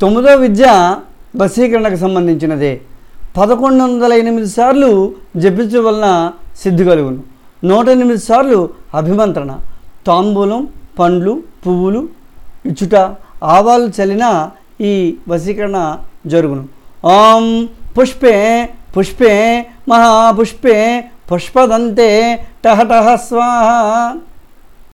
తొమ్మిదో విద్య వశీకరణకు సంబంధించినదే. పదకొండు వందల ఎనిమిది సార్లు జపించడం వలన సిద్ధి కలుగును. నూట ఎనిమిది సార్లు అభిమంత్రణ. తాంబూలం పండ్లు పువ్వులు ఇచ్చుట ఆవాలు చల్లిన ఈ వశీకరణ జరుగును. ఆం పుష్పే పుష్పే మహాపుష్పే పుష్పదంతే టహ టహ స్వాహ